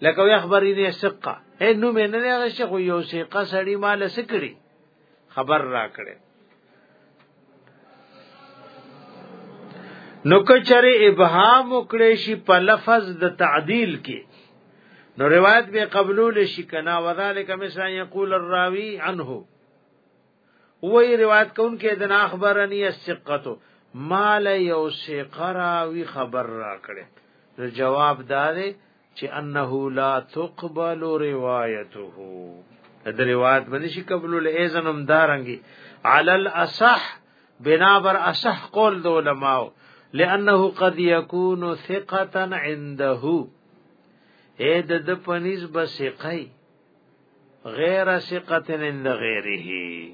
لکه وی خبرې نه سقه اے نو مې نه هغه شیخ یو سیقه سړی مال سکړي خبر را کړي نو کچره ابهام وکړي شي په لفظ د تعدیل کې نو روایت به قبول شي کنا وذالک مثلا یقول الراوی عنه وی روایت کون کې د اخبرنی الثقه مال یو سیقرا وی خبر را کړي نو جواب دار چې انه لا تقبل روایته د روایت باندې شي قبول له اذنم دارنګي علی الاصح بنا بر اصح قول د علماء لانه قد يكون ثقه عنده اې د د پنيز بسقي غیر ثقه عند غیره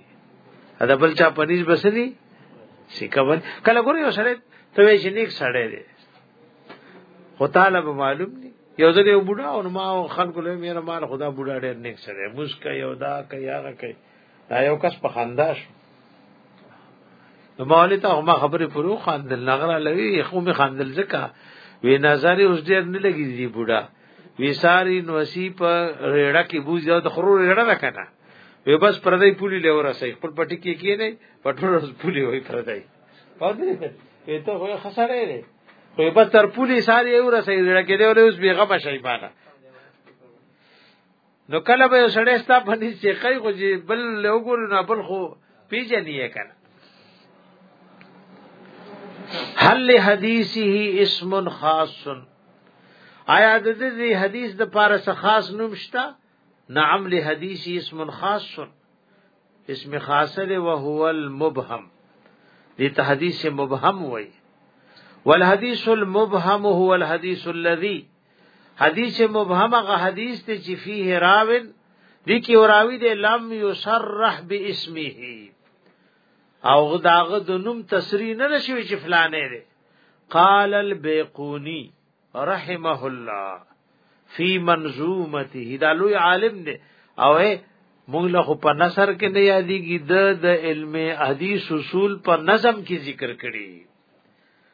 دا بل چا په نسبت سری سکون کله ګور یو سره ته وی چې نیک سړی دی خو تعالی به معلوم دی یو ځل یو بوډا او ما خلکو له میره مال خدا بوډا ډیر نیک سړی مسکه یو دا کوي هغه کوي دا یو کس په خندا شو نو مولوی ته ما خبرې پرو خاندل نغره لوي خو می خاندل ځکه وی نظر اوس ډیر نه لګی دی بوډا ویساری نوسی په ریړه کې بوز یو د خرو ریړه ده کنه وی بس پردی پولی له ورسې خپل پټی کې کې نه پټور پولی وای پردی پردی وی ته خو خساره نه خو بس تر پولی ساری ورسې ریړه کې دی ولې اوس بیغه بشای بالا نو کله به سړی ستا په دې چې کوي خو چې بل له وګورو نه بل خو پیژنې یې کنه حل حدیثه اسم خاص آیا د دې حدیث د پاره څه خاص نوم شته نعم له حدیث اسم خاص اسم خاص له وهو المبهم دې ته حدیث مبهم وای والحدیث المبهم هو الحدیث الذي حدیث مبهم غ حدیث ته چې فيه راوین دي کې وراوی دې لم یصرح باسمه او غداغه د نوم تصریح نه شوی چې فلانه دی قال البيقوني رحمه الله فی منظومته دا لوی عالم دی او موږ له په نثر کې نه یادېږي د د علم حدیث اصول په نظم کې ذکر کړي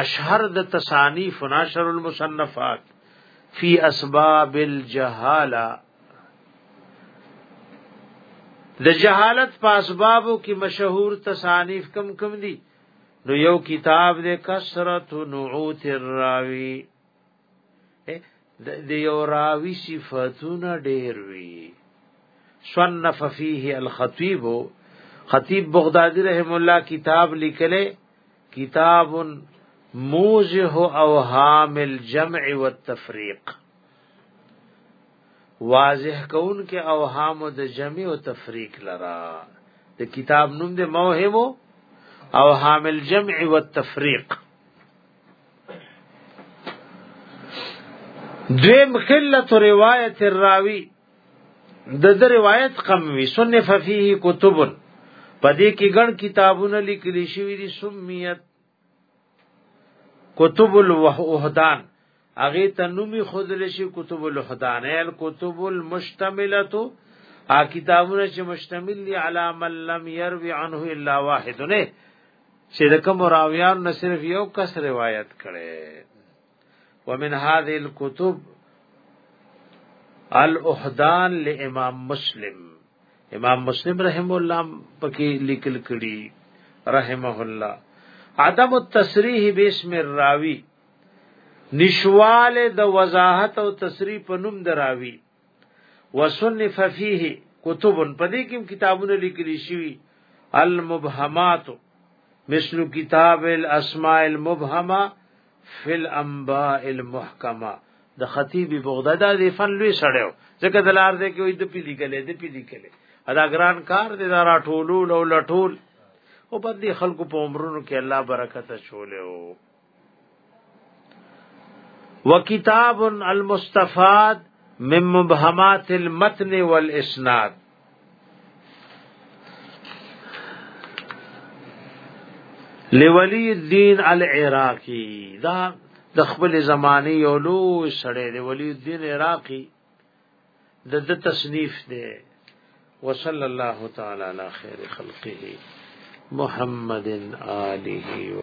اشهر د تصانیف ناشر المصنفات فی اسباب الجهاله د جهالت په اسبابو کې مشهور تصانیف کم کم دي نو یو کتاب د کثرت نعوت الراوی د یو راوی صفاتونه ډیر وی صنف فيه الخطيب خطيب بغدادي رحم الله کتاب لیکله کتاب موجه اوهام الجمع والتفريق واضح کون کې اوهام د جمع او تفریق لرا د کتاب نوم د موهمو او حامل جمع والتفریق دویم قلت روایت الراوی د د روایت کم وی صنف فيه کتب پدې کې ګڼ کتابونه لیکل شوی دي سمیت کتب الوهدان هغه ته نومي خودل شي کتب الحدانیل کتب المشتملتو ا کتابونه چې مشتمل دي علی من لم يروي عنه الا واحد نه چې د کوم راویان نه صرف یو کس روایت کړي ومن هذه الكتب الاحدان لامام مسلم امام مسلم رحم الله پکې لیکل کړي رحمه الله عدم التصریح باسم الراوی نشواله د وضاحت او تصریح په نوم دراوی وصنف فيه کتب په دې کې کتابونه لیکل شوي المبهمات مثل کتاب الاسماء المبهمه فی الانباء المحکمه د خطیب بغداد د فن لوی سړیو ځکه د لار دې کې وې د پیلي کله د پیلي کله ادا ګران کار دې دا راټولول او لټول او په دې خلکو په عمرونو کې الله برکت چولیو وکتاب المستفاد من مبهمات المتن والاسناد لولی الدین العراقی دا د خپل زمانه یو لوی سړی دی ولی الدین عراقی د د تصنیف دی وصلی الله تعالی علی خیر خلقه محمد آله